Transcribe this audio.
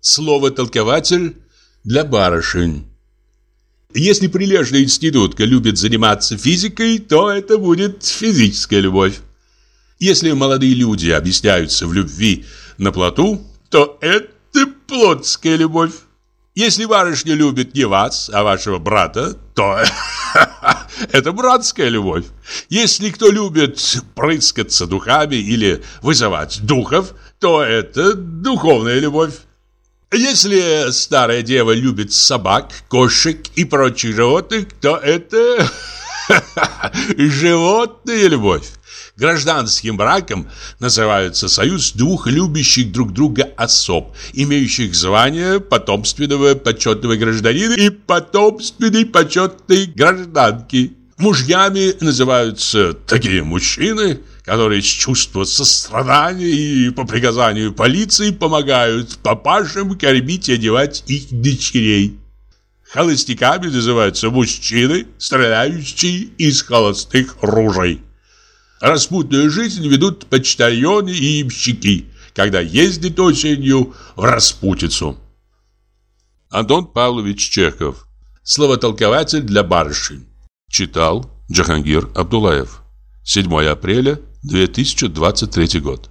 Слово «толкователь» для барышень. Если прилежная институтка любит заниматься физикой, то это будет физическая любовь. Если молодые люди объясняются в любви на плоту, то это плотская любовь. Если барышня любит не вас, а вашего брата, то это братская любовь. Если кто любит прыскаться духами или вызывать духов, то это духовная любовь. Если старая дева любит собак, кошек и прочих животных, то это животная любовь. Гражданским браком называется союз двух любящих друг друга особ, имеющих звание потомственного почетного гражданина и потомственной почетной гражданки. Мужьями называются такие мужчины, которые с чувства сострадания и по приказанию полиции помогают папашам кормить и одевать их дочерей. Холостяками называются мужчины, стреляющие из холостых ружей. Распутную жизнь ведут почтальоны и имщики, когда ездят осенью в распутицу. Антон Павлович Чехов. Словотолкователь для барышень. Читал Джахангир Абдулаев. 7 апреля 2023 год.